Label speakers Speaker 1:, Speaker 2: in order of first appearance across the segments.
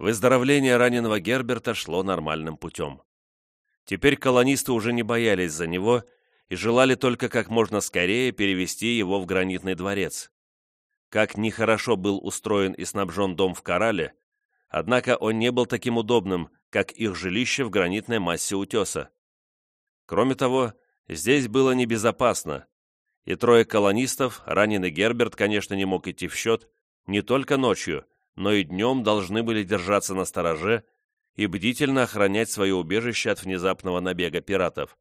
Speaker 1: Выздоровление раненого Герберта шло нормальным путем. Теперь колонисты уже не боялись за него и желали только как можно скорее перевести его в гранитный дворец. Как нехорошо был устроен и снабжен дом в Корале, однако он не был таким удобным, как их жилище в гранитной массе утеса. Кроме того, здесь было небезопасно, и трое колонистов, раненый Герберт, конечно, не мог идти в счет, не только ночью, но и днем должны были держаться на стороже и бдительно охранять свое убежище от внезапного набега пиратов.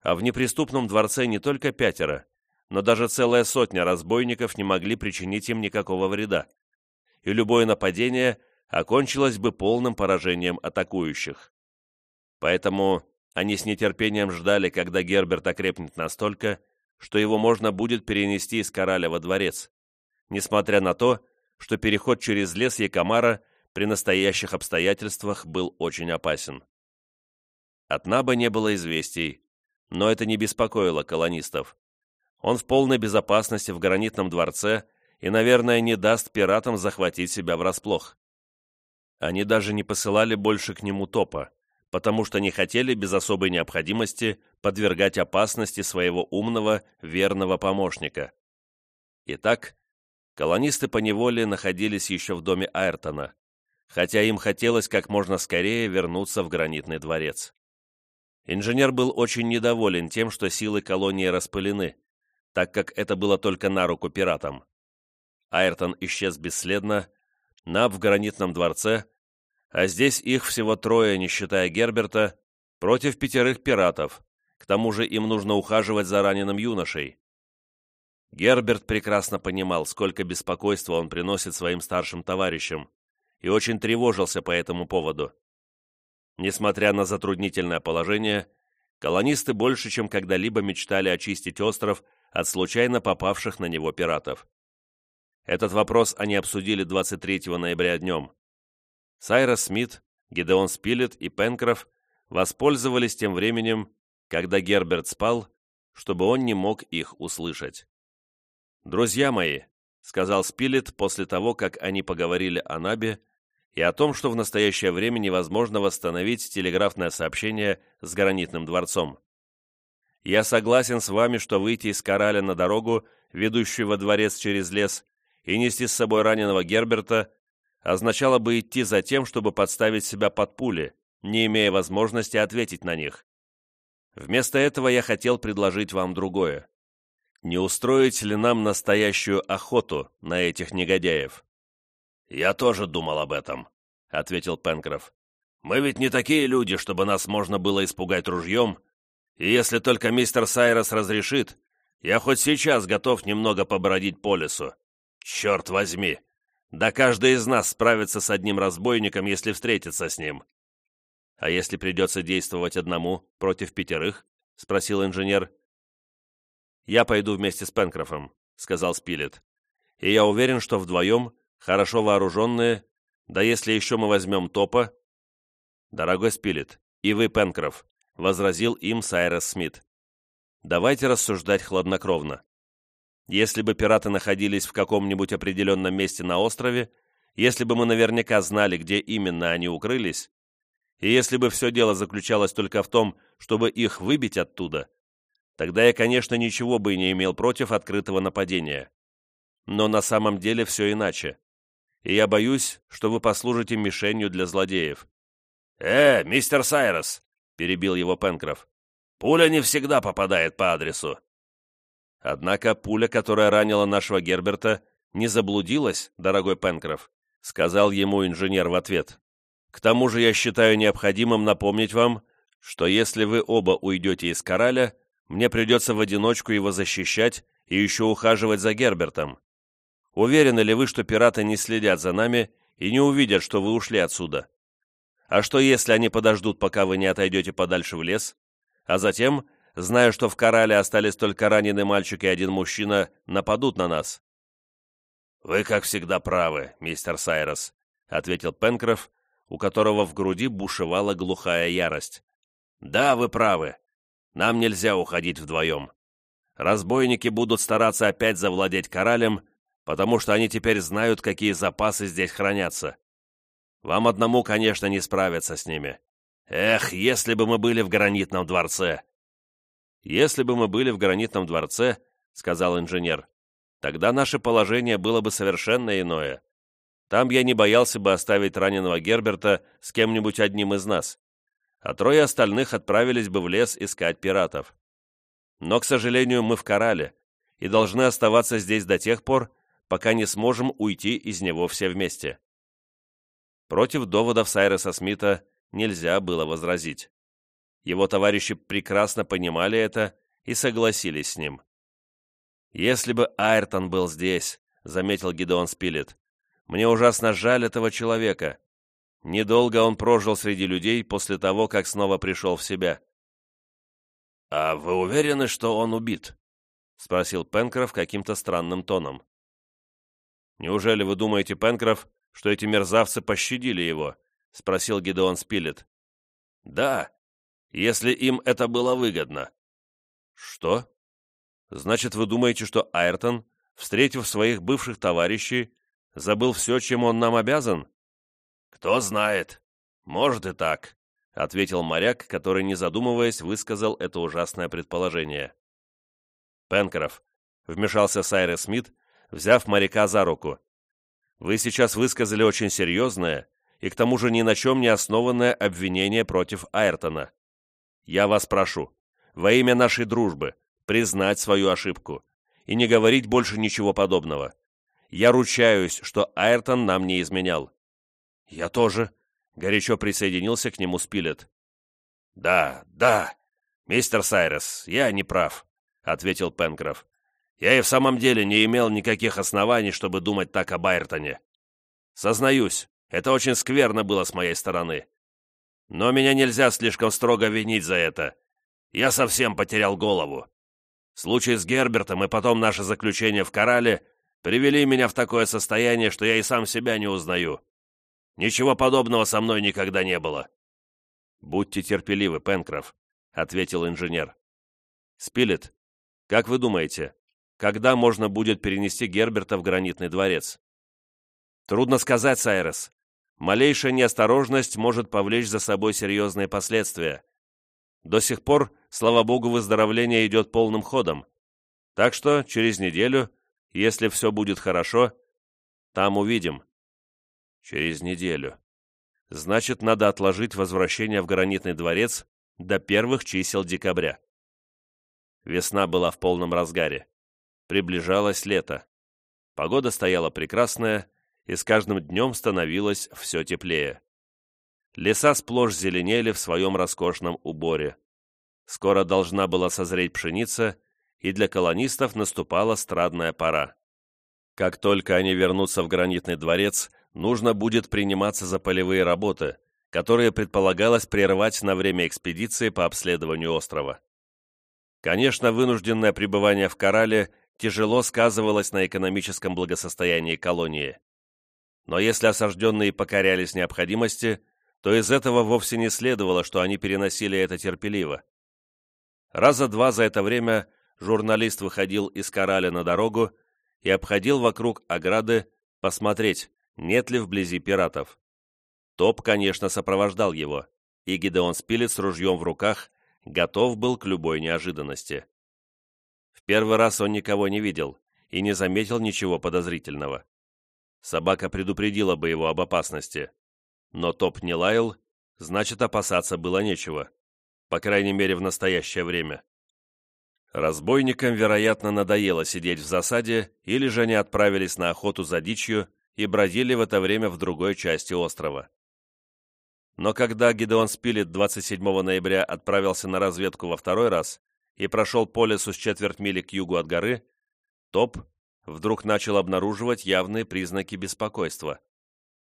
Speaker 1: А в неприступном дворце не только пятеро, но даже целая сотня разбойников не могли причинить им никакого вреда, и любое нападение окончилось бы полным поражением атакующих. Поэтому они с нетерпением ждали, когда Герберт окрепнет настолько, что его можно будет перенести из Кораля во дворец, несмотря на то, что переход через лес Якомара при настоящих обстоятельствах был очень опасен. От Наба не было известий, но это не беспокоило колонистов. Он в полной безопасности в гранитном дворце и, наверное, не даст пиратам захватить себя врасплох. Они даже не посылали больше к нему топа, потому что не хотели без особой необходимости подвергать опасности своего умного, верного помощника. Итак, колонисты поневоле находились еще в доме Айртона, хотя им хотелось как можно скорее вернуться в гранитный дворец. Инженер был очень недоволен тем, что силы колонии распылены, так как это было только на руку пиратам. Айртон исчез бесследно, Наб в гранитном дворце, а здесь их всего трое, не считая Герберта, против пятерых пиратов, к тому же им нужно ухаживать за раненым юношей. Герберт прекрасно понимал, сколько беспокойства он приносит своим старшим товарищам, и очень тревожился по этому поводу. Несмотря на затруднительное положение, колонисты больше, чем когда-либо мечтали очистить остров от случайно попавших на него пиратов. Этот вопрос они обсудили 23 ноября днем. Сайрос Смит, Гидеон Спилет и Пенкроф воспользовались тем временем, когда Герберт спал, чтобы он не мог их услышать. «Друзья мои», — сказал Спилет после того, как они поговорили о Набе и о том, что в настоящее время невозможно восстановить телеграфное сообщение с гранитным дворцом. «Я согласен с вами, что выйти из Кораля на дорогу, ведущую во дворец через лес, и нести с собой раненого Герберта, означало бы идти за тем, чтобы подставить себя под пули, не имея возможности ответить на них. Вместо этого я хотел предложить вам другое. Не устроить ли нам настоящую охоту на этих негодяев? «Я тоже думал об этом», — ответил Пенкроф. «Мы ведь не такие люди, чтобы нас можно было испугать ружьем, и если только мистер Сайрос разрешит, я хоть сейчас готов немного побродить по лесу. Черт возьми! Да каждый из нас справится с одним разбойником, если встретится с ним». «А если придется действовать одному против пятерых?» — спросил инженер. «Я пойду вместе с Пенкрофом», — сказал Спилет. «И я уверен, что вдвоем хорошо вооруженные, да если еще мы возьмем топа...» «Дорогой Спилет, и вы, Пенкроф», — возразил им Сайрес Смит. «Давайте рассуждать хладнокровно. Если бы пираты находились в каком-нибудь определенном месте на острове, если бы мы наверняка знали, где именно они укрылись, и если бы все дело заключалось только в том, чтобы их выбить оттуда, тогда я, конечно, ничего бы и не имел против открытого нападения. Но на самом деле все иначе и я боюсь, что вы послужите мишенью для злодеев». «Э, мистер Сайрос!» — перебил его Пенкроф. «Пуля не всегда попадает по адресу». «Однако пуля, которая ранила нашего Герберта, не заблудилась, дорогой Пенкроф», — сказал ему инженер в ответ. «К тому же я считаю необходимым напомнить вам, что если вы оба уйдете из Кораля, мне придется в одиночку его защищать и еще ухаживать за Гербертом. Уверены ли вы, что пираты не следят за нами и не увидят, что вы ушли отсюда? А что, если они подождут, пока вы не отойдете подальше в лес, а затем, зная, что в Корале остались только раненый мальчик и один мужчина, нападут на нас?» «Вы, как всегда, правы, мистер Сайрос», — ответил Пенкроф, у которого в груди бушевала глухая ярость. «Да, вы правы. Нам нельзя уходить вдвоем. Разбойники будут стараться опять завладеть Коралем, потому что они теперь знают, какие запасы здесь хранятся. Вам одному, конечно, не справиться с ними. Эх, если бы мы были в гранитном дворце!» «Если бы мы были в гранитном дворце, — сказал инженер, — тогда наше положение было бы совершенно иное. Там я не боялся бы оставить раненого Герберта с кем-нибудь одним из нас, а трое остальных отправились бы в лес искать пиратов. Но, к сожалению, мы в Корале и должны оставаться здесь до тех пор, пока не сможем уйти из него все вместе. Против доводов Сайреса Смита нельзя было возразить. Его товарищи прекрасно понимали это и согласились с ним. «Если бы Айртон был здесь», — заметил Гидеон Спилет, — «мне ужасно жаль этого человека. Недолго он прожил среди людей после того, как снова пришел в себя». «А вы уверены, что он убит?» — спросил Пенкроф каким-то странным тоном. «Неужели вы думаете, Пенкроф, что эти мерзавцы пощадили его?» — спросил Гидеон Спилет. «Да, если им это было выгодно». «Что? Значит, вы думаете, что Айртон, встретив своих бывших товарищей, забыл все, чем он нам обязан?» «Кто знает. Может и так», — ответил моряк, который, не задумываясь, высказал это ужасное предположение. «Пенкроф», — вмешался Сайрес Смит, взяв моряка за руку. «Вы сейчас высказали очень серьезное и к тому же ни на чем не основанное обвинение против Айртона. Я вас прошу, во имя нашей дружбы, признать свою ошибку и не говорить больше ничего подобного. Я ручаюсь, что Айртон нам не изменял». «Я тоже», — горячо присоединился к нему Спилет. «Да, да, мистер Сайрес, я не прав», — ответил Пенкроф. Я и в самом деле не имел никаких оснований, чтобы думать так об Айртоне. Сознаюсь, это очень скверно было с моей стороны. Но меня нельзя слишком строго винить за это. Я совсем потерял голову. Случай с Гербертом и потом наше заключение в Корале привели меня в такое состояние, что я и сам себя не узнаю. Ничего подобного со мной никогда не было. «Будьте терпеливы, Пенкроф», — ответил инженер. «Спилет, как вы думаете, когда можно будет перенести Герберта в гранитный дворец. Трудно сказать, Сайрес. Малейшая неосторожность может повлечь за собой серьезные последствия. До сих пор, слава богу, выздоровление идет полным ходом. Так что через неделю, если все будет хорошо, там увидим. Через неделю. Значит, надо отложить возвращение в гранитный дворец до первых чисел декабря. Весна была в полном разгаре. Приближалось лето. Погода стояла прекрасная, и с каждым днем становилось все теплее. Леса сплошь зеленели в своем роскошном уборе. Скоро должна была созреть пшеница, и для колонистов наступала страдная пора. Как только они вернутся в гранитный дворец, нужно будет приниматься за полевые работы, которые предполагалось прервать на время экспедиции по обследованию острова. Конечно, вынужденное пребывание в Корале тяжело сказывалось на экономическом благосостоянии колонии. Но если осажденные покорялись необходимости, то из этого вовсе не следовало, что они переносили это терпеливо. Раза два за это время журналист выходил из Кораля на дорогу и обходил вокруг ограды посмотреть, нет ли вблизи пиратов. Топ, конечно, сопровождал его, и Гидеон Спилет с ружьем в руках готов был к любой неожиданности. В первый раз он никого не видел и не заметил ничего подозрительного. Собака предупредила бы его об опасности. Но топ не лаял, значит, опасаться было нечего. По крайней мере, в настоящее время. Разбойникам, вероятно, надоело сидеть в засаде, или же они отправились на охоту за дичью и бродили в это время в другой части острова. Но когда Гидеон Спилет 27 ноября отправился на разведку во второй раз, и прошел по лесу с четверть мили к югу от горы, Топ вдруг начал обнаруживать явные признаки беспокойства.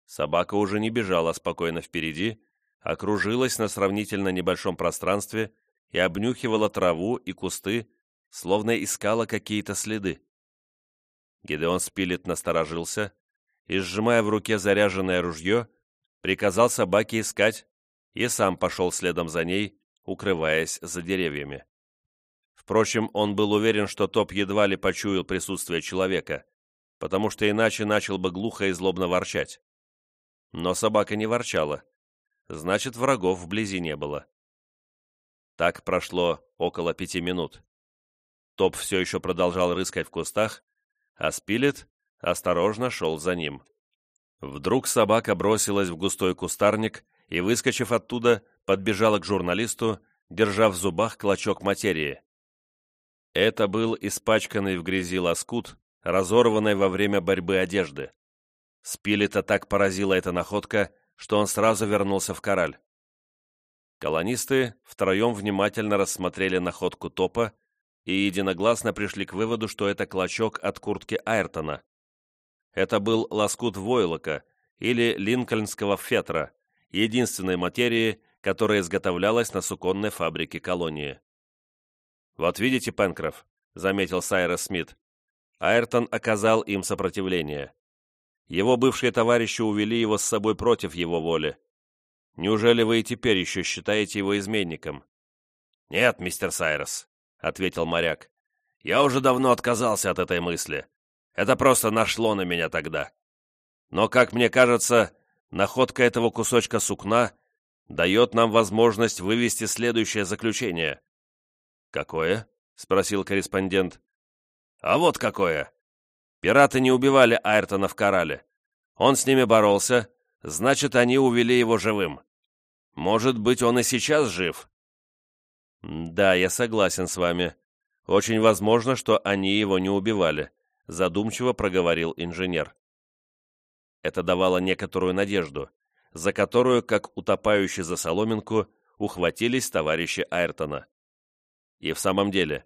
Speaker 1: Собака уже не бежала спокойно впереди, а кружилась на сравнительно небольшом пространстве и обнюхивала траву и кусты, словно искала какие-то следы. Гидеон Спилет насторожился и, сжимая в руке заряженное ружье, приказал собаке искать и сам пошел следом за ней, укрываясь за деревьями. Впрочем, он был уверен, что Топ едва ли почуял присутствие человека, потому что иначе начал бы глухо и злобно ворчать. Но собака не ворчала. Значит, врагов вблизи не было. Так прошло около пяти минут. Топ все еще продолжал рыскать в кустах, а Спилет осторожно шел за ним. Вдруг собака бросилась в густой кустарник и, выскочив оттуда, подбежала к журналисту, держа в зубах клочок материи. Это был испачканный в грязи лоскут, разорванной во время борьбы одежды. Спилета так поразила эта находка, что он сразу вернулся в кораль. Колонисты втроем внимательно рассмотрели находку топа и единогласно пришли к выводу, что это клочок от куртки Айртона. Это был лоскут войлока или линкольнского фетра, единственной материи, которая изготовлялась на суконной фабрике колонии. «Вот видите, Пенкроф», — заметил Сайрос Смит, — Айртон оказал им сопротивление. Его бывшие товарищи увели его с собой против его воли. Неужели вы и теперь еще считаете его изменником?» «Нет, мистер Сайрос», — ответил моряк. «Я уже давно отказался от этой мысли. Это просто нашло на меня тогда. Но, как мне кажется, находка этого кусочка сукна дает нам возможность вывести следующее заключение». «Какое?» — спросил корреспондент. «А вот какое. Пираты не убивали Айртона в Корале. Он с ними боролся, значит, они увели его живым. Может быть, он и сейчас жив?» «Да, я согласен с вами. Очень возможно, что они его не убивали», задумчиво проговорил инженер. Это давало некоторую надежду, за которую, как утопающий за соломинку, ухватились товарищи Айртона. И в самом деле,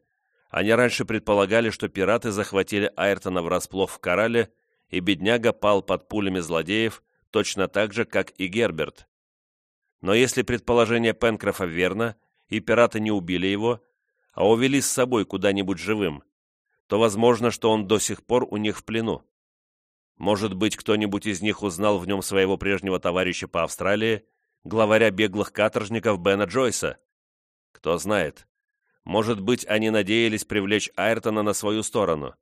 Speaker 1: они раньше предполагали, что пираты захватили Айртона врасплох в Корале, и бедняга пал под пулями злодеев точно так же, как и Герберт. Но если предположение Пенкрофа верно, и пираты не убили его, а увели с собой куда-нибудь живым, то возможно, что он до сих пор у них в плену. Может быть, кто-нибудь из них узнал в нем своего прежнего товарища по Австралии, главаря беглых каторжников Бена Джойса? Кто знает. Может быть, они надеялись привлечь Айртона на свою сторону.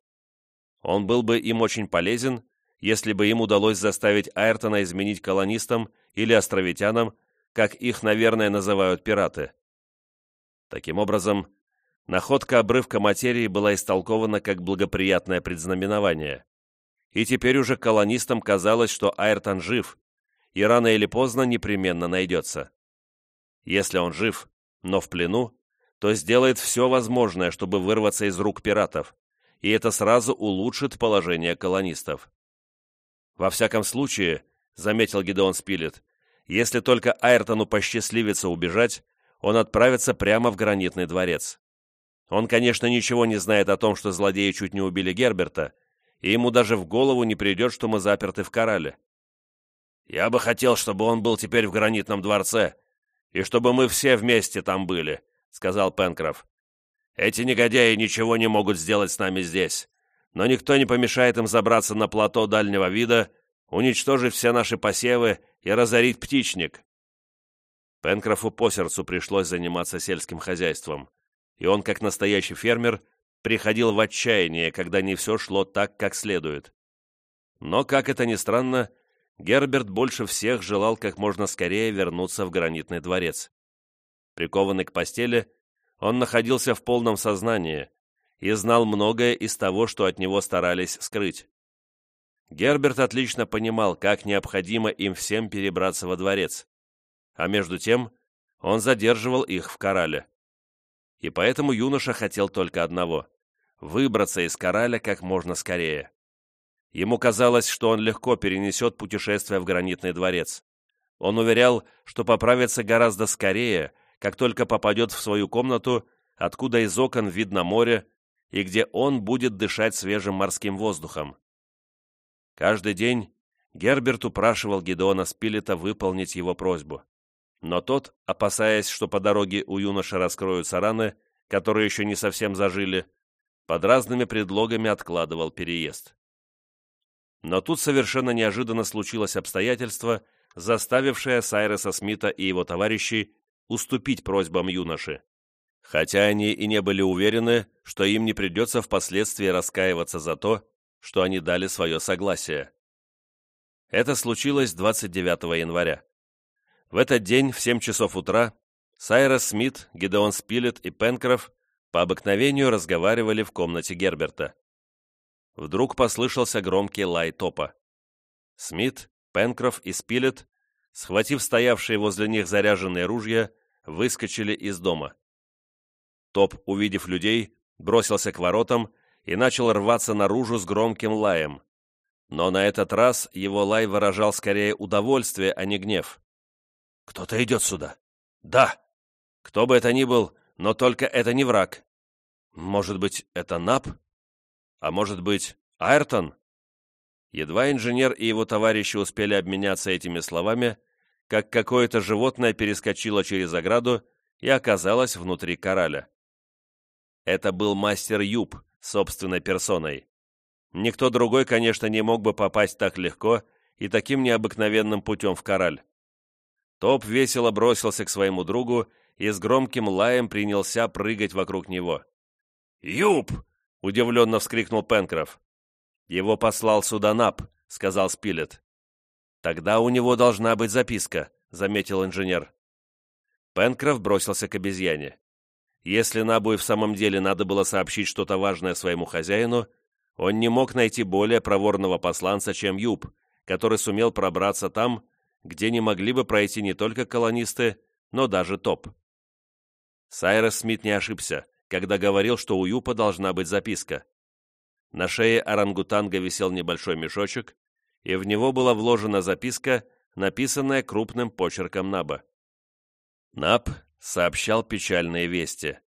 Speaker 1: Он был бы им очень полезен, если бы им удалось заставить Айртона изменить колонистам или островитянам, как их, наверное, называют пираты. Таким образом, находка обрывка материи была истолкована как благоприятное предзнаменование. И теперь уже колонистам казалось, что Айртон жив, и рано или поздно непременно найдется. Если он жив, но в плену, то сделает все возможное, чтобы вырваться из рук пиратов, и это сразу улучшит положение колонистов. Во всяком случае, заметил Гидеон Спилет, если только Айртону посчастливится убежать, он отправится прямо в гранитный дворец. Он, конечно, ничего не знает о том, что злодеи чуть не убили Герберта, и ему даже в голову не придет, что мы заперты в Корале. Я бы хотел, чтобы он был теперь в гранитном дворце, и чтобы мы все вместе там были, — сказал Пенкроф. «Эти негодяи ничего не могут сделать с нами здесь, но никто не помешает им забраться на плато дальнего вида, уничтожить все наши посевы и разорить птичник». Пенкрофу по сердцу пришлось заниматься сельским хозяйством, и он, как настоящий фермер, приходил в отчаяние, когда не все шло так, как следует. Но, как это ни странно, Герберт больше всех желал как можно скорее вернуться в гранитный дворец. Прикованный к постели, он находился в полном сознании и знал многое из того, что от него старались скрыть. Герберт отлично понимал, как необходимо им всем перебраться во дворец, а между тем он задерживал их в Корале. И поэтому юноша хотел только одного — выбраться из Кораля как можно скорее. Ему казалось, что он легко перенесет путешествие в гранитный дворец. Он уверял, что поправится гораздо скорее, как только попадет в свою комнату, откуда из окон видно море, и где он будет дышать свежим морским воздухом. Каждый день Герберт упрашивал Гедеона Спилета выполнить его просьбу. Но тот, опасаясь, что по дороге у юноши раскроются раны, которые еще не совсем зажили, под разными предлогами откладывал переезд. Но тут совершенно неожиданно случилось обстоятельство, заставившее Сайреса Смита и его товарищей уступить просьбам юноши, хотя они и не были уверены, что им не придется впоследствии раскаиваться за то, что они дали свое согласие. Это случилось 29 января. В этот день в 7 часов утра Сайрос Смит, Гидеон Спилет и Пенкроф по обыкновению разговаривали в комнате Герберта. Вдруг послышался громкий лай топа. Смит, Пенкроф и Спилет, схватив стоявшие возле них заряженные ружья, выскочили из дома. Топ, увидев людей, бросился к воротам и начал рваться наружу с громким лаем. Но на этот раз его лай выражал скорее удовольствие, а не гнев. «Кто-то идет сюда!» «Да!» «Кто бы это ни был, но только это не враг!» «Может быть, это Нап? А может быть, Айртон?» Едва инженер и его товарищи успели обменяться этими словами, как какое-то животное перескочило через ограду и оказалось внутри кораля. Это был мастер Юб, собственной персоной. Никто другой, конечно, не мог бы попасть так легко и таким необыкновенным путем в кораль. Топ весело бросился к своему другу и с громким лаем принялся прыгать вокруг него. «Юб!» — удивленно вскрикнул Пенкроф. «Его послал сюда Нап», — сказал Спилет. «Тогда у него должна быть записка», — заметил инженер. Пенкроф бросился к обезьяне. Если Набу и в самом деле надо было сообщить что-то важное своему хозяину, он не мог найти более проворного посланца, чем Юб, который сумел пробраться там, где не могли бы пройти не только колонисты, но даже топ. Сайрес Смит не ошибся, когда говорил, что у Юпа должна быть записка. На шее орангутанга висел небольшой мешочек, и в него была вложена записка, написанная крупным почерком Наба. Наб сообщал печальные вести.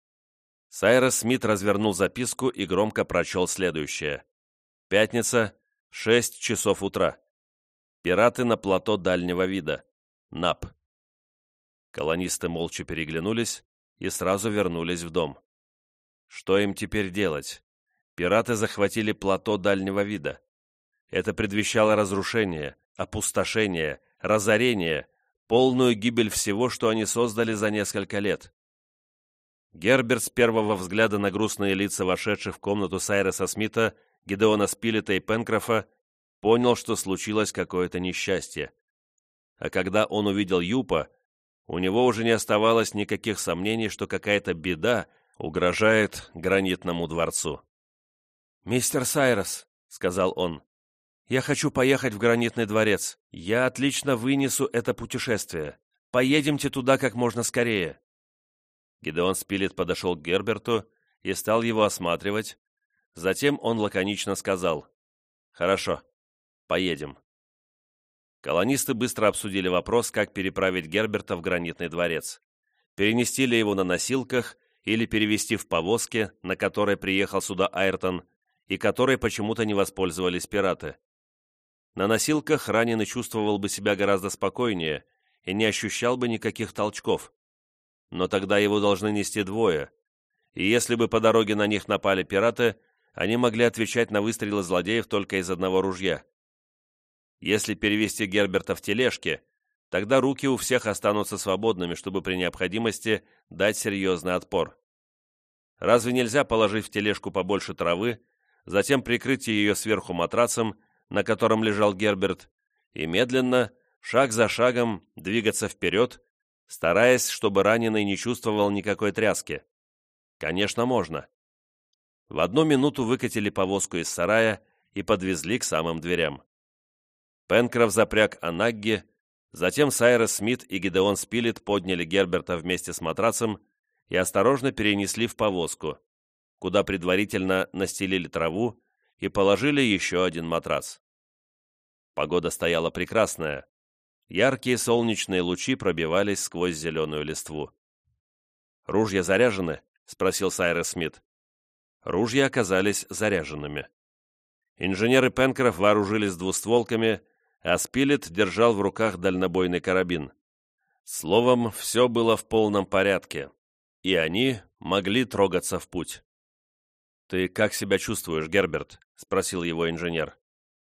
Speaker 1: Сайрос Смит развернул записку и громко прочел следующее. Пятница, 6 часов утра. Пираты на плато дальнего вида. НАП. Колонисты молча переглянулись и сразу вернулись в дом. Что им теперь делать? Пираты захватили плато дальнего вида. Это предвещало разрушение, опустошение, разорение, полную гибель всего, что они создали за несколько лет. Герберт с первого взгляда на грустные лица вошедших в комнату Сайреса Смита, Гидеона Спилета и Пенкрофа понял, что случилось какое-то несчастье. А когда он увидел Юпа, у него уже не оставалось никаких сомнений, что какая-то беда угрожает гранитному дворцу. «Мистер Сайрос», — сказал он, — «я хочу поехать в гранитный дворец. Я отлично вынесу это путешествие. Поедемте туда как можно скорее». Гидеон Спилет подошел к Герберту и стал его осматривать. Затем он лаконично сказал «Хорошо, поедем». Колонисты быстро обсудили вопрос, как переправить Герберта в гранитный дворец. Перенести ли его на носилках или перевести в повозке, на которой приехал сюда Айртон, и которой почему-то не воспользовались пираты. На носилках раненый чувствовал бы себя гораздо спокойнее и не ощущал бы никаких толчков. Но тогда его должны нести двое, и если бы по дороге на них напали пираты, они могли отвечать на выстрелы злодеев только из одного ружья. Если перевести Герберта в тележке, тогда руки у всех останутся свободными, чтобы при необходимости дать серьезный отпор. Разве нельзя положить в тележку побольше травы затем прикрыть ее сверху матрацем, на котором лежал Герберт, и медленно, шаг за шагом, двигаться вперед, стараясь, чтобы раненый не чувствовал никакой тряски. Конечно, можно. В одну минуту выкатили повозку из сарая и подвезли к самым дверям. Пенкроф запряг Анагги, затем Сайрес Смит и Гидеон Спилет подняли Герберта вместе с матрацем и осторожно перенесли в повозку, куда предварительно настелили траву и положили еще один матрас. Погода стояла прекрасная. Яркие солнечные лучи пробивались сквозь зеленую листву. «Ружья заряжены?» — спросил Сайрес Смит. Ружья оказались заряженными. Инженеры Пенкроф вооружились двустволками, а Спилет держал в руках дальнобойный карабин. Словом, все было в полном порядке, и они могли трогаться в путь. «Ты как себя чувствуешь, Герберт?» — спросил его инженер.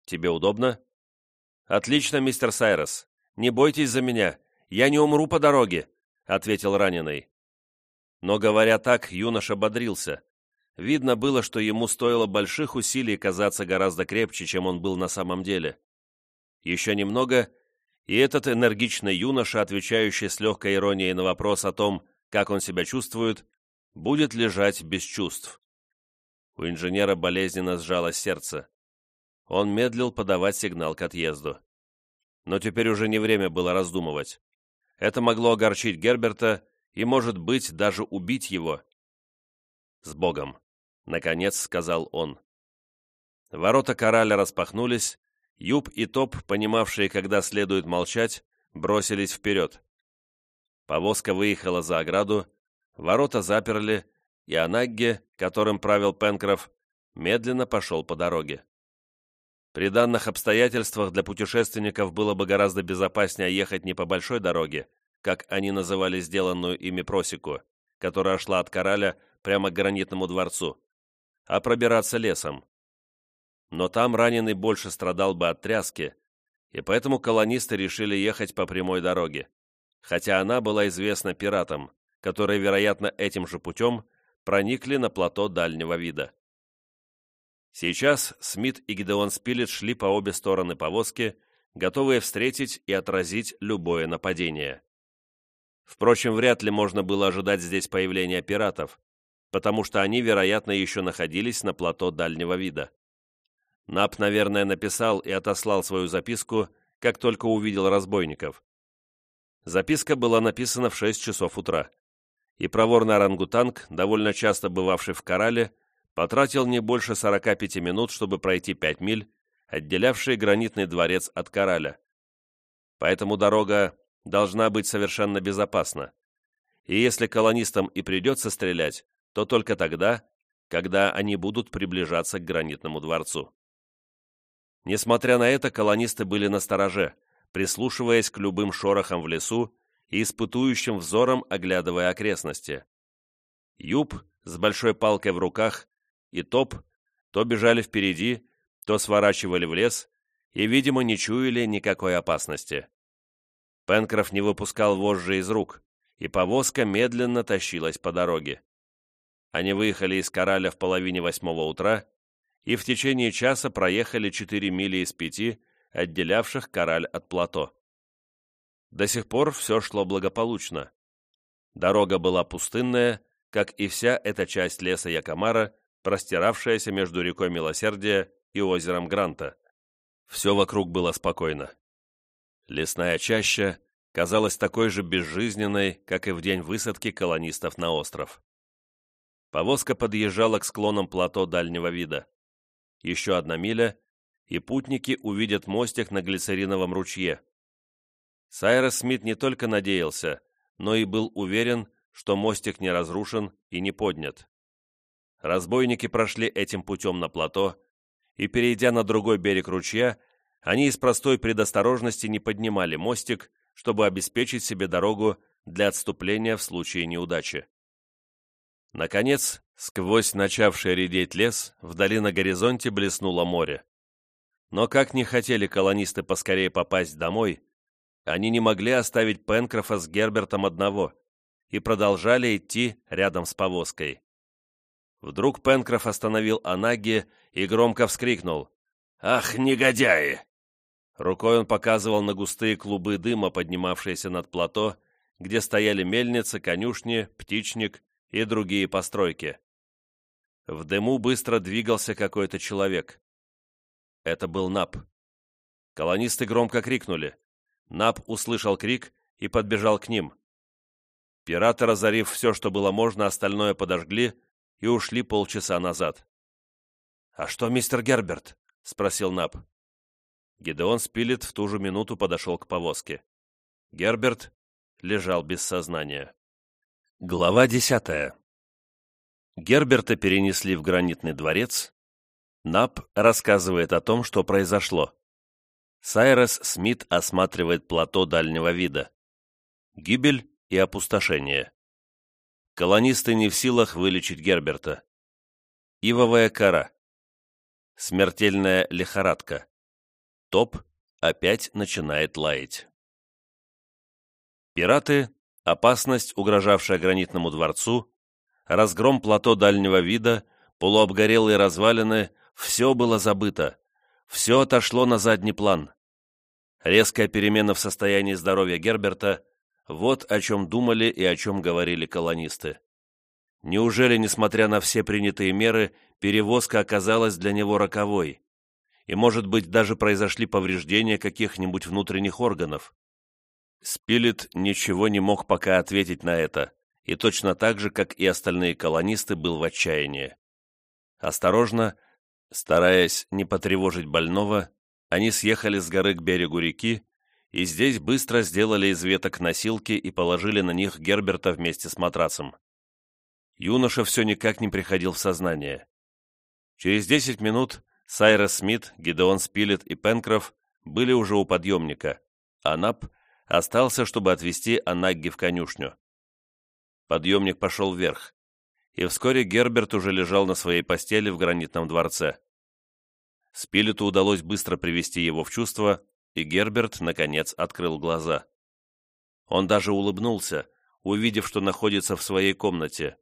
Speaker 1: «Тебе удобно?» «Отлично, мистер Сайрос. Не бойтесь за меня. Я не умру по дороге», — ответил раненый. Но, говоря так, юноша бодрился. Видно было, что ему стоило больших усилий казаться гораздо крепче, чем он был на самом деле. Еще немного, и этот энергичный юноша, отвечающий с легкой иронией на вопрос о том, как он себя чувствует, будет лежать без чувств. У инженера болезненно сжалось сердце. Он медлил подавать сигнал к отъезду. Но теперь уже не время было раздумывать. Это могло огорчить Герберта и, может быть, даже убить его. «С Богом!» — наконец сказал он. Ворота кораля распахнулись, Юб и Топ, понимавшие, когда следует молчать, бросились вперед. Повозка выехала за ограду, ворота заперли, и Анагге, которым правил Пенкроф, медленно пошел по дороге. При данных обстоятельствах для путешественников было бы гораздо безопаснее ехать не по большой дороге, как они называли сделанную ими просеку, которая шла от Кораля прямо к гранитному дворцу, а пробираться лесом но там раненый больше страдал бы от тряски, и поэтому колонисты решили ехать по прямой дороге, хотя она была известна пиратам, которые, вероятно, этим же путем проникли на плато дальнего вида. Сейчас Смит и Гидеон Спилет шли по обе стороны повозки, готовые встретить и отразить любое нападение. Впрочем, вряд ли можно было ожидать здесь появления пиратов, потому что они, вероятно, еще находились на плато дальнего вида. Нап, наверное, написал и отослал свою записку, как только увидел разбойников. Записка была написана в 6 часов утра, и проворный орангутанг, довольно часто бывавший в Корале, потратил не больше 45 минут, чтобы пройти 5 миль, отделявшие гранитный дворец от Кораля. Поэтому дорога должна быть совершенно безопасна. И если колонистам и придется стрелять, то только тогда, когда они будут приближаться к гранитному дворцу. Несмотря на это, колонисты были на стороже, прислушиваясь к любым шорохам в лесу и испытующим взором оглядывая окрестности. Юб с большой палкой в руках и Топ то бежали впереди, то сворачивали в лес и, видимо, не чуяли никакой опасности. Пенкроф не выпускал вожжи из рук, и повозка медленно тащилась по дороге. Они выехали из Кораля в половине восьмого утра и в течение часа проехали 4 мили из пяти, отделявших Кораль от плато. До сих пор все шло благополучно. Дорога была пустынная, как и вся эта часть леса Якомара, простиравшаяся между рекой Милосердия и озером Гранта. Все вокруг было спокойно. Лесная чаща казалась такой же безжизненной, как и в день высадки колонистов на остров. Повозка подъезжала к склонам плато дальнего вида. Еще одна миля, и путники увидят мостик на глицериновом ручье. Сайрос Смит не только надеялся, но и был уверен, что мостик не разрушен и не поднят. Разбойники прошли этим путем на плато, и, перейдя на другой берег ручья, они из простой предосторожности не поднимали мостик, чтобы обеспечить себе дорогу для отступления в случае неудачи. Наконец, сквозь начавший редеть лес, вдали на горизонте блеснуло море. Но как не хотели колонисты поскорее попасть домой, они не могли оставить Пенкрофа с Гербертом одного и продолжали идти рядом с повозкой. Вдруг Пенкроф остановил Анаги и громко вскрикнул «Ах, негодяи!» Рукой он показывал на густые клубы дыма, поднимавшиеся над плато, где стояли мельницы, конюшни, птичник и другие постройки. В дыму быстро двигался какой-то человек. Это был Нап. Колонисты громко крикнули. Нап услышал крик и подбежал к ним. Пираты, разорив все, что было можно, остальное подожгли и ушли полчаса назад. «А что, мистер Герберт?» — спросил Нап. Гидеон Спилет в ту же минуту подошел к повозке. Герберт лежал без сознания. Глава десятая. Герберта перенесли в гранитный дворец. Нап рассказывает о том, что произошло. Сайрес Смит осматривает плато дальнего вида. Гибель и опустошение. Колонисты не в силах вылечить Герберта. Ивовая кора. Смертельная лихорадка. Топ опять начинает лаять. Пираты опасность, угрожавшая гранитному дворцу, разгром плато дальнего вида, полуобгорелые развалины — все было забыто, все отошло на задний план. Резкая перемена в состоянии здоровья Герберта – вот о чем думали и о чем говорили колонисты. Неужели, несмотря на все принятые меры, перевозка оказалась для него роковой? И, может быть, даже произошли повреждения каких-нибудь внутренних органов? Спилет ничего не мог пока ответить на это, и точно так же, как и остальные колонисты, был в отчаянии. Осторожно, стараясь не потревожить больного, они съехали с горы к берегу реки, и здесь быстро сделали из веток носилки и положили на них Герберта вместе с матрасом. Юноша все никак не приходил в сознание. Через десять минут Сайрес Смит, Гидеон Спилет и Пенкроф были уже у подъемника, а Нап остался, чтобы отвезти Анагги в конюшню. Подъемник пошел вверх, и вскоре Герберт уже лежал на своей постели в гранитном дворце. Спилету удалось быстро привести его в чувство, и Герберт, наконец, открыл глаза. Он даже улыбнулся, увидев, что находится в своей комнате,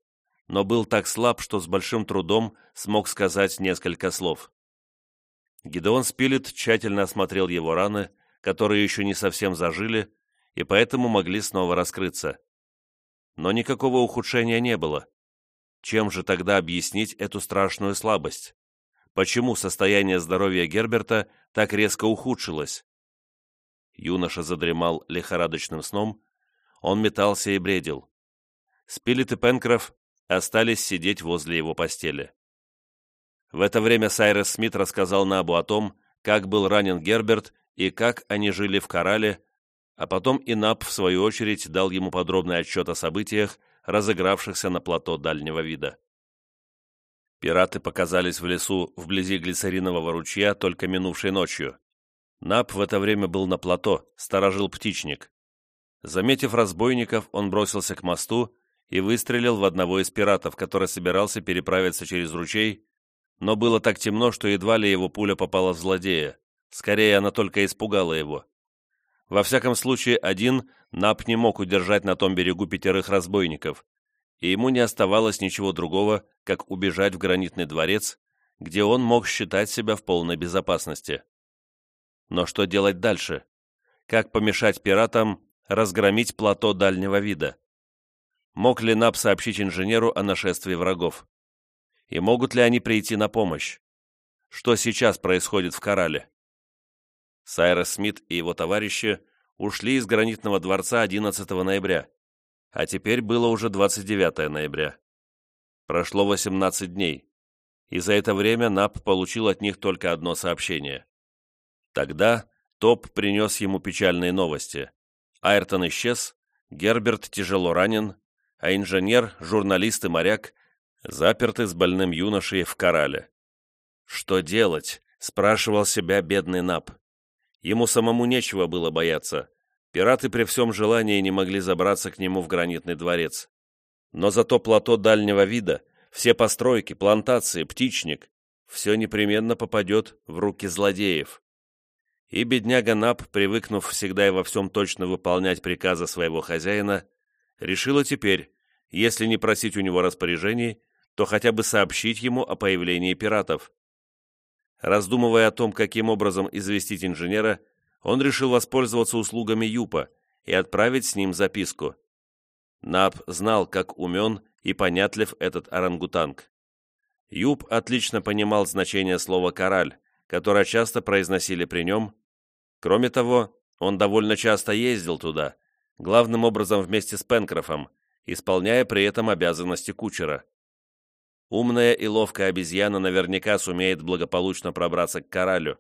Speaker 1: но был так слаб, что с большим трудом смог сказать несколько слов. Гидеон Спилет тщательно осмотрел его раны, которые еще не совсем зажили, и поэтому могли снова раскрыться. Но никакого ухудшения не было. Чем же тогда объяснить эту страшную слабость? Почему состояние здоровья Герберта так резко ухудшилось? Юноша задремал лихорадочным сном, он метался и бредил. Спилет и Пенкроф остались сидеть возле его постели. В это время Сайрес Смит рассказал Набу о том, как был ранен Герберт и как они жили в Корале, а потом и Наб, в свою очередь, дал ему подробный отчет о событиях, разыгравшихся на плато дальнего вида. Пираты показались в лесу вблизи глицеринового ручья только минувшей ночью. Наб в это время был на плато, сторожил птичник. Заметив разбойников, он бросился к мосту и выстрелил в одного из пиратов, который собирался переправиться через ручей, но было так темно, что едва ли его пуля попала в злодея. Скорее, она только испугала его. Во всяком случае, один Нап не мог удержать на том берегу пятерых разбойников, и ему не оставалось ничего другого, как убежать в гранитный дворец, где он мог считать себя в полной безопасности. Но что делать дальше? Как помешать пиратам разгромить плато дальнего вида? Мог ли Нап сообщить инженеру о нашествии врагов? И могут ли они прийти на помощь? Что сейчас происходит в Корале? Сайрос Смит и его товарищи ушли из гранитного дворца 11 ноября, а теперь было уже 29 ноября. Прошло 18 дней, и за это время Нап получил от них только одно сообщение. Тогда Топ принес ему печальные новости. Айртон исчез, Герберт тяжело ранен, а инженер, журналист и моряк заперты с больным юношей в корале. «Что делать?» — спрашивал себя бедный Нап. Ему самому нечего было бояться. Пираты при всем желании не могли забраться к нему в гранитный дворец. Но зато плато дальнего вида, все постройки, плантации, птичник — все непременно попадет в руки злодеев. И бедняга Нап, привыкнув всегда и во всем точно выполнять приказы своего хозяина, решила теперь, если не просить у него распоряжений, то хотя бы сообщить ему о появлении пиратов. Раздумывая о том, каким образом известить инженера, он решил воспользоваться услугами Юпа и отправить с ним записку. Нап знал, как умен и понятлив этот орангутанг. Юп отлично понимал значение слова «кораль», которое часто произносили при нем. Кроме того, он довольно часто ездил туда, главным образом вместе с Пенкрофом, исполняя при этом обязанности кучера. Умная и ловкая обезьяна наверняка сумеет благополучно пробраться к коралю,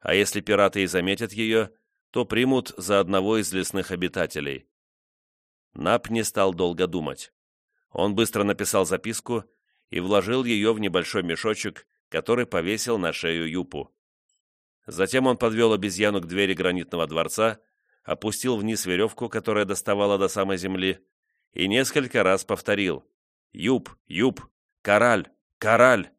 Speaker 1: а если пираты и заметят ее, то примут за одного из лесных обитателей. Нап не стал долго думать. Он быстро написал записку и вложил ее в небольшой мешочек, который повесил на шею Юпу. Затем он подвел обезьяну к двери гранитного дворца, опустил вниз веревку, которая доставала до самой земли, и несколько раз повторил «Юп! Юп! Кораль! Кораль!».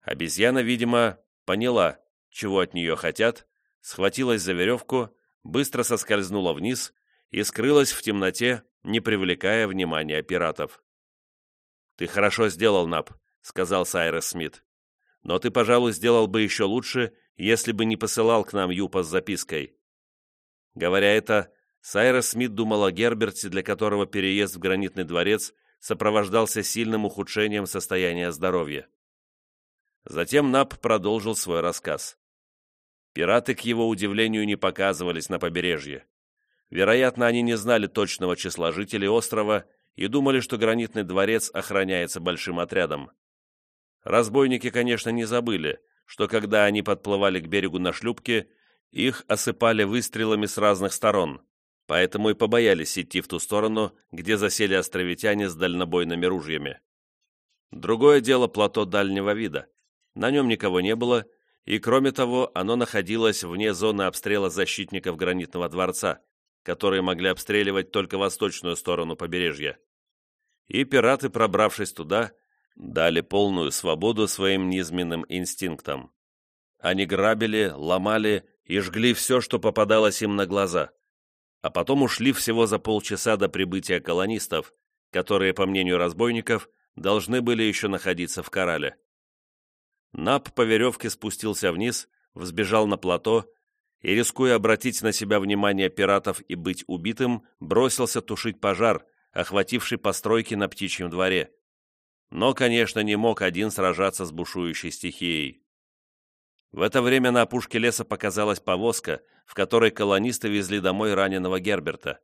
Speaker 1: Обезьяна, видимо, поняла, чего от нее хотят, схватилась за веревку, быстро соскользнула вниз и скрылась в темноте, не привлекая внимания пиратов. «Ты хорошо сделал, Нап», — сказал Сайрес Смит. «Но ты, пожалуй, сделал бы еще лучше, если бы не посылал к нам Юпа с запиской. Говоря это, Сайрос Смит думал о Герберте, для которого переезд в гранитный дворец сопровождался сильным ухудшением состояния здоровья. Затем Нап продолжил свой рассказ. Пираты, к его удивлению, не показывались на побережье. Вероятно, они не знали точного числа жителей острова и думали, что гранитный дворец охраняется большим отрядом. Разбойники, конечно, не забыли, что когда они подплывали к берегу на шлюпке, их осыпали выстрелами с разных сторон, поэтому и побоялись идти в ту сторону, где засели островитяне с дальнобойными ружьями. Другое дело плато дальнего вида. На нем никого не было, и, кроме того, оно находилось вне зоны обстрела защитников гранитного дворца, которые могли обстреливать только восточную сторону побережья. И пираты, пробравшись туда, дали полную свободу своим низменным инстинктам. Они грабили, ломали и жгли все, что попадалось им на глаза, а потом ушли всего за полчаса до прибытия колонистов, которые, по мнению разбойников, должны были еще находиться в Корале. Нап по веревке спустился вниз, взбежал на плато и, рискуя обратить на себя внимание пиратов и быть убитым, бросился тушить пожар, охвативший постройки на птичьем дворе. Но, конечно, не мог один сражаться с бушующей стихией. В это время на опушке леса показалась повозка, в которой колонисты везли домой раненого Герберта.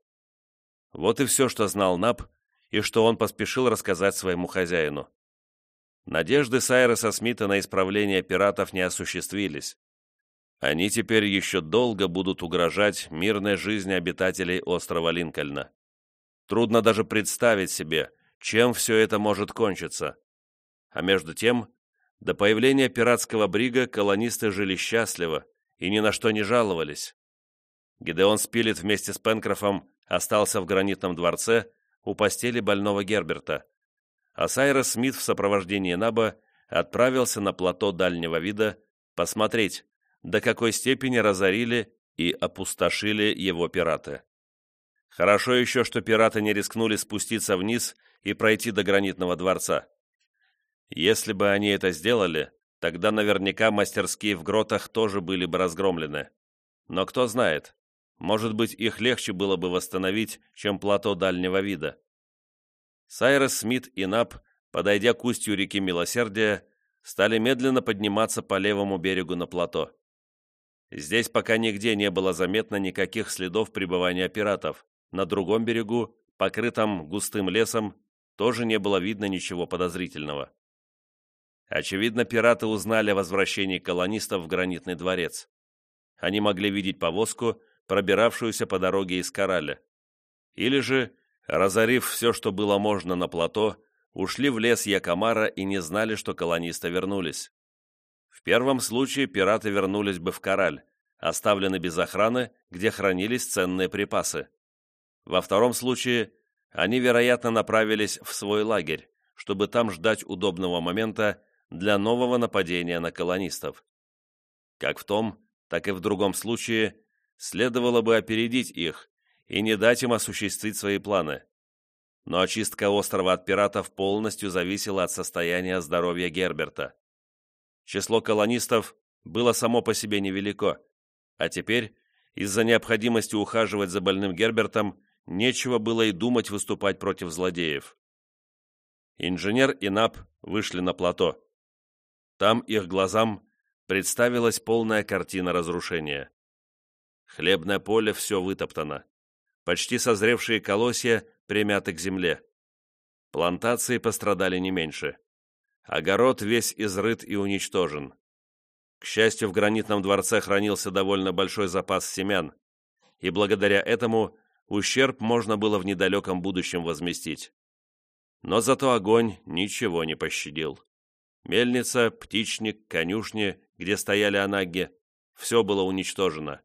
Speaker 1: Вот и все, что знал Нап, и что он поспешил рассказать своему хозяину. Надежды Сайреса Смита на исправление пиратов не осуществились. Они теперь еще долго будут угрожать мирной жизни обитателей острова Линкольна. Трудно даже представить себе, чем все это может кончиться. А между тем, до появления пиратского брига колонисты жили счастливо и ни на что не жаловались. Гидеон Спилет вместе с Пенкрофом остался в гранитном дворце у постели больного Герберта а Сайрос Смит в сопровождении Наба отправился на плато дальнего вида посмотреть, до какой степени разорили и опустошили его пираты. Хорошо еще, что пираты не рискнули спуститься вниз и пройти до гранитного дворца. Если бы они это сделали, тогда наверняка мастерские в гротах тоже были бы разгромлены. Но кто знает, может быть, их легче было бы восстановить, чем плато дальнего вида. Сайрес Смит и Нап, подойдя к устью реки Милосердия, стали медленно подниматься по левому берегу на плато. Здесь пока нигде не было заметно никаких следов пребывания пиратов. На другом берегу, покрытом густым лесом, тоже не было видно ничего подозрительного. Очевидно, пираты узнали о возвращении колонистов в гранитный дворец. Они могли видеть повозку, пробиравшуюся по дороге из Кораля. Или же разорив все, что было можно на плато, ушли в лес Якомара и не знали, что колонисты вернулись. В первом случае пираты вернулись бы в Кораль, оставлены без охраны, где хранились ценные припасы. Во втором случае они, вероятно, направились в свой лагерь, чтобы там ждать удобного момента для нового нападения на колонистов. Как в том, так и в другом случае следовало бы опередить их и не дать им осуществить свои планы. Но очистка острова от пиратов полностью зависела от состояния здоровья Герберта. Число колонистов было само по себе невелико, а теперь, из-за необходимости ухаживать за больным Гербертом, нечего было и думать выступать против злодеев. Инженер и Нап вышли на плато. Там их глазам представилась полная картина разрушения. Хлебное поле все вытоптано почти созревшие колосья примяты к земле. Плантации пострадали не меньше. Огород весь изрыт и уничтожен. К счастью, в гранитном дворце хранился довольно большой запас семян, и благодаря этому ущерб можно было в недалеком будущем возместить. Но зато огонь ничего не пощадил. Мельница, птичник, конюшни, где стояли анаги, все было уничтожено.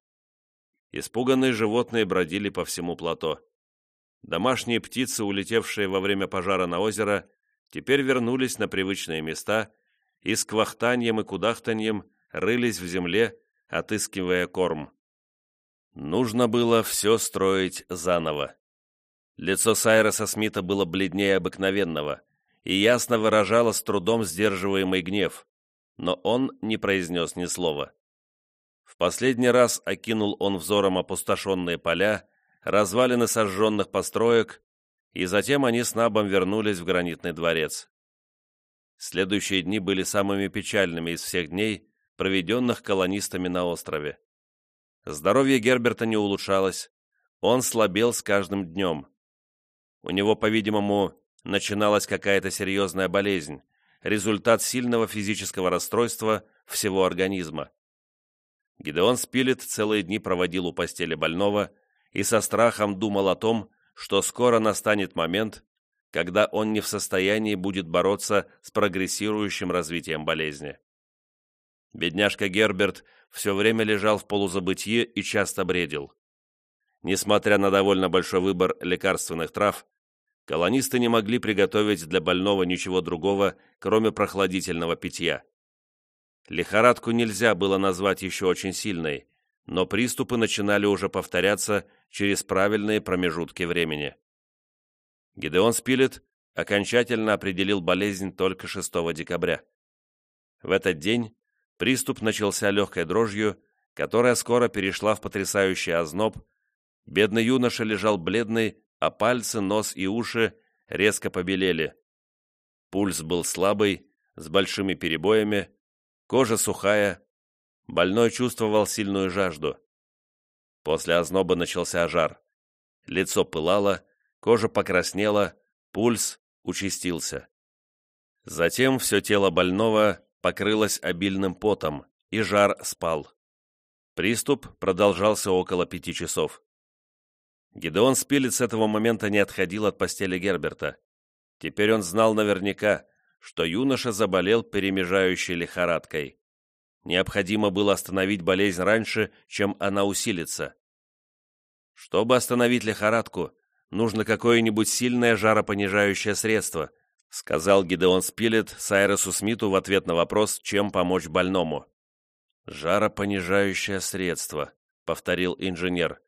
Speaker 1: Испуганные животные бродили по всему плато. Домашние птицы, улетевшие во время пожара на озеро, теперь вернулись на привычные места и с квахтаньем и кудахтаньем рылись в земле, отыскивая корм. Нужно было все строить заново. Лицо Сайроса Смита было бледнее обыкновенного и ясно выражало с трудом сдерживаемый гнев, но он не произнес ни слова. В последний раз окинул он взором опустошенные поля, развалины сожженных построек, и затем они с Набом вернулись в гранитный дворец. Следующие дни были самыми печальными из всех дней, проведенных колонистами на острове. Здоровье Герберта не улучшалось, он слабел с каждым днем. У него, по-видимому, начиналась какая-то серьезная болезнь, результат сильного физического расстройства всего организма. Гидеон Спилет целые дни проводил у постели больного и со страхом думал о том, что скоро настанет момент, когда он не в состоянии будет бороться с прогрессирующим развитием болезни. Бедняжка Герберт все время лежал в полузабытии и часто бредил. Несмотря на довольно большой выбор лекарственных трав, колонисты не могли приготовить для больного ничего другого, кроме прохладительного питья. Лихорадку нельзя было назвать еще очень сильной, но приступы начинали уже повторяться через правильные промежутки времени. Гидеон Спилет окончательно определил болезнь только 6 декабря. В этот день приступ начался легкой дрожью, которая скоро перешла в потрясающий озноб, бедный юноша лежал бледный, а пальцы, нос и уши резко побелели. Пульс был слабый, с большими перебоями, кожа сухая, больной чувствовал сильную жажду. После озноба начался жар. Лицо пылало, кожа покраснела, пульс участился. Затем все тело больного покрылось обильным потом, и жар спал. Приступ продолжался около пяти часов. Гидеон Спилет с этого момента не отходил от постели Герберта. Теперь он знал наверняка, что юноша заболел перемежающей лихорадкой. Необходимо было остановить болезнь раньше, чем она усилится. Чтобы остановить лихорадку, нужно какое-нибудь сильное жаропонижающее средство, сказал Гидеон Спилет Сайресу Смиту в ответ на вопрос, чем помочь больному. «Жаропонижающее средство», — повторил инженер.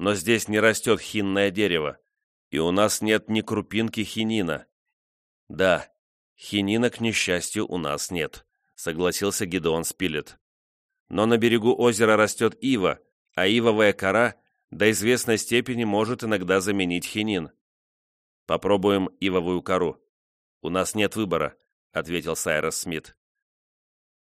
Speaker 1: «Но здесь не растет хинное дерево, и у нас нет ни крупинки хинина». «Да, «Хинина, к несчастью, у нас нет», — согласился Гидеон Спилет. «Но на берегу озера растет ива, а ивовая кора до известной степени может иногда заменить хинин. Попробуем ивовую кору. У нас нет выбора», — ответил Сайрос Смит.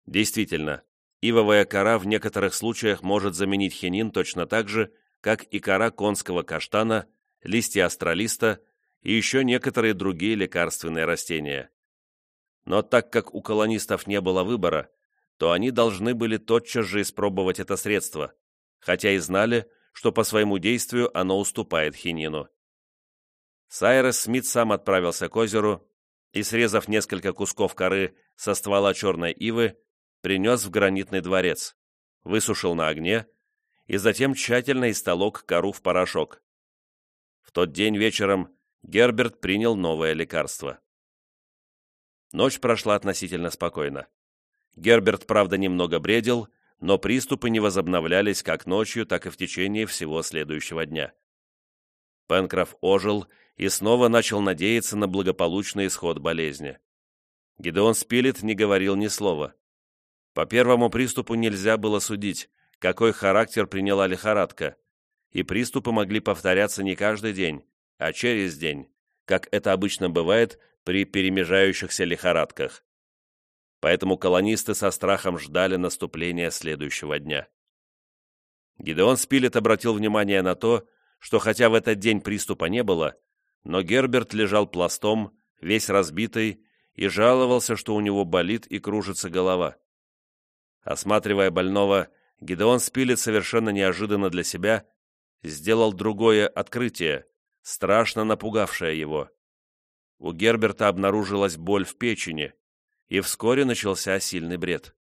Speaker 1: Действительно, ивовая кора в некоторых случаях может заменить хинин точно так же, как и кора конского каштана, листья астролиста и еще некоторые другие лекарственные растения. Но так как у колонистов не было выбора, то они должны были тотчас же испробовать это средство, хотя и знали, что по своему действию оно уступает хинину. Сайрес Смит сам отправился к озеру и, срезав несколько кусков коры со ствола черной ивы, принес в гранитный дворец, высушил на огне и затем тщательно истолок кору в порошок. В тот день вечером Герберт принял новое лекарство. Ночь прошла относительно спокойно. Герберт, правда, немного бредил, но приступы не возобновлялись как ночью, так и в течение всего следующего дня. Пенкроф ожил и снова начал надеяться на благополучный исход болезни. Гидеон Спилет не говорил ни слова. По первому приступу нельзя было судить, какой характер приняла лихорадка, и приступы могли повторяться не каждый день, а через день, как это обычно бывает при перемежающихся лихорадках. Поэтому колонисты со страхом ждали наступления следующего дня. Гидеон Спилет обратил внимание на то, что хотя в этот день приступа не было, но Герберт лежал пластом, весь разбитый, и жаловался, что у него болит и кружится голова. Осматривая больного, Гидеон Спилет совершенно неожиданно для себя сделал другое открытие, страшно напугавшее его у Герберта обнаружилась боль в печени, и вскоре начался сильный бред.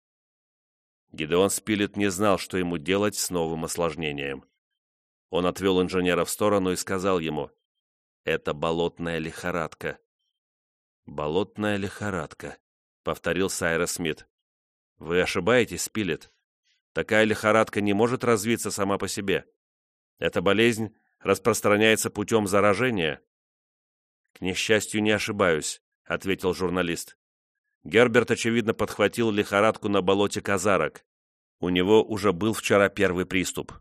Speaker 1: Гидеон Спилет не знал, что ему делать с новым осложнением. Он отвел инженера в сторону и сказал ему, «Это болотная лихорадка». «Болотная лихорадка», — повторил Сайрес Смит. «Вы ошибаетесь, Спилет. Такая лихорадка не может развиться сама по себе. Эта болезнь распространяется путем заражения, «К несчастью, не ошибаюсь», — ответил журналист. Герберт, очевидно, подхватил лихорадку на болоте Казарок. У него уже был вчера первый приступ.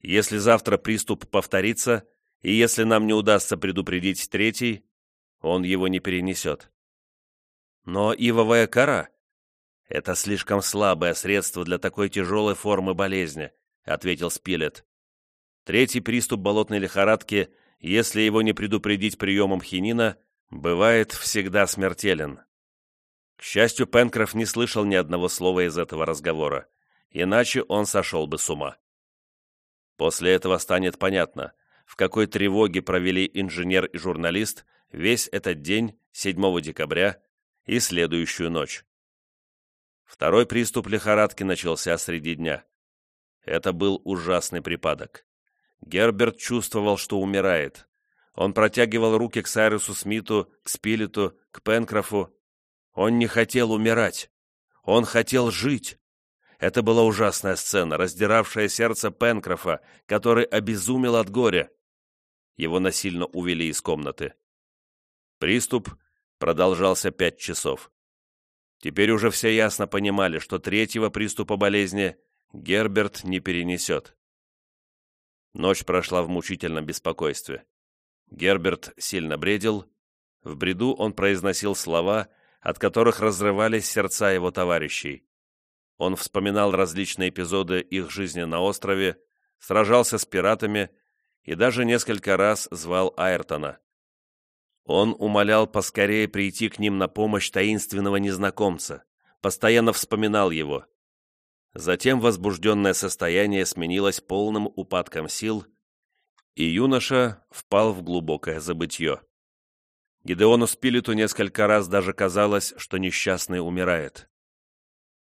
Speaker 1: Если завтра приступ повторится, и если нам не удастся предупредить третий, он его не перенесет. Но ивовая кора — это слишком слабое средство для такой тяжелой формы болезни, ответил Спилет. Третий приступ болотной лихорадки, если его не предупредить приемом хинина, бывает всегда смертелен. К счастью, Пенкроф не слышал ни одного слова из этого разговора, иначе он сошел бы с ума. После этого станет понятно, в какой тревоге провели инженер и журналист весь этот день, 7 декабря, и следующую ночь. Второй приступ лихорадки начался среди дня. Это был ужасный припадок. Герберт чувствовал, что умирает. Он протягивал руки к Сайрусу Смиту, к Спилету, к Пенкрофу. Он не хотел умирать. Он хотел жить. Это была ужасная сцена, раздиравшая сердце Пенкрофа, который обезумел от горя. Его насильно увели из комнаты. Приступ продолжался пять часов. Теперь уже все ясно понимали, что третьего приступа болезни Герберт не перенесет. Ночь прошла в мучительном беспокойстве. Герберт сильно бредил. В бреду он произносил слова, от которых разрывались сердца его товарищей. Он вспоминал различные эпизоды их жизни на острове, сражался с пиратами и даже несколько раз звал Айртона. Он умолял поскорее прийти к ним на помощь таинственного незнакомца, постоянно вспоминал его. Затем возбужденное состояние сменилось полным упадком сил, и юноша впал в глубокое забытье. Гидеону Спилету несколько раз даже казалось, что несчастный умирает.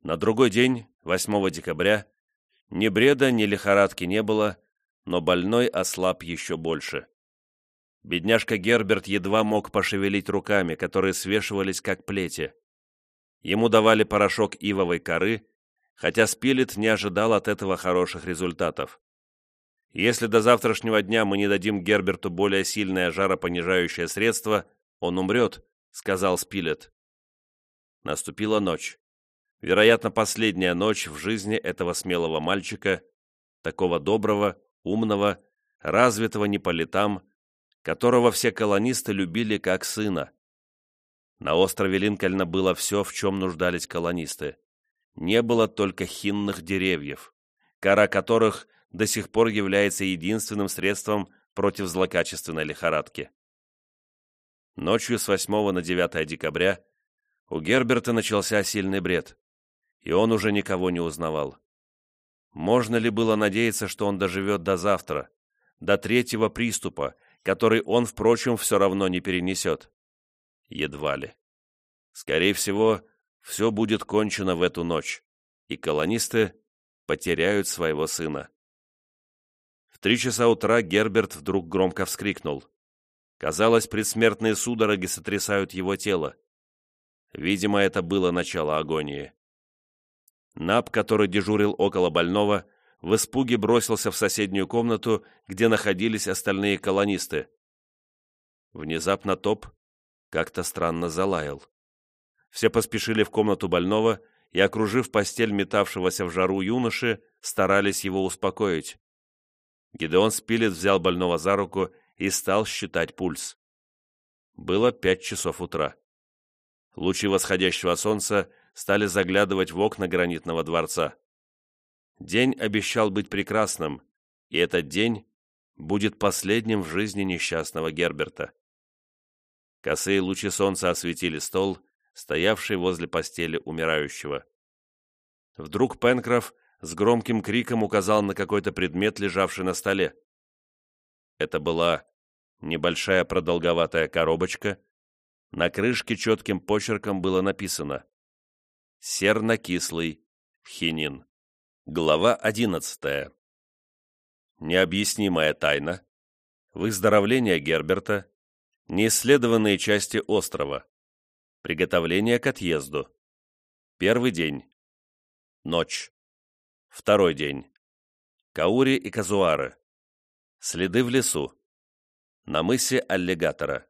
Speaker 1: На другой день, 8 декабря, ни бреда, ни лихорадки не было, но больной ослаб еще больше. Бедняжка Герберт едва мог пошевелить руками, которые свешивались как плети. Ему давали порошок ивовой коры, хотя Спилет не ожидал от этого хороших результатов. Если до завтрашнего дня мы не дадим Герберту более сильное жаропонижающее средство, он умрет, сказал Спилет. Наступила ночь. Вероятно, последняя ночь в жизни этого смелого мальчика, такого доброго, умного, развитого не по летам, которого все колонисты любили как сына. На острове Линкольна было все, в чем нуждались колонисты не было только хинных деревьев, кора которых до сих пор является единственным средством против злокачественной лихорадки. Ночью с 8 на 9 декабря у Герберта начался сильный бред, и он уже никого не узнавал. Можно ли было надеяться, что он доживет до завтра, до третьего приступа, который он, впрочем, все равно не перенесет? Едва ли. Скорее всего, все будет кончено в эту ночь, и колонисты потеряют своего сына. В три часа утра Герберт вдруг громко вскрикнул. Казалось, предсмертные судороги сотрясают его тело. Видимо, это было начало агонии. Наб, который дежурил около больного, в испуге бросился в соседнюю комнату, где находились остальные колонисты. Внезапно Топ как-то странно залаял. Все поспешили в комнату больного и, окружив постель метавшегося в жару юноши, старались его успокоить. Гидеон Спилет взял больного за руку и стал считать пульс. Было пять часов утра. Лучи восходящего солнца стали заглядывать в окна гранитного дворца. День обещал быть прекрасным, и этот день будет последним в жизни несчастного Герберта. Косые лучи солнца осветили стол, стоявший возле постели умирающего. Вдруг Пенкроф с громким криком указал на какой-то предмет, лежавший на столе. Это была небольшая продолговатая коробочка. На крышке четким почерком было написано «Сернокислый хинин». Глава одиннадцатая. Необъяснимая тайна. Выздоровление Герберта. Неисследованные части острова. Приготовление к отъезду. Первый день. Ночь. Второй день. Каури и казуары. Следы в лесу. На мысе аллигатора.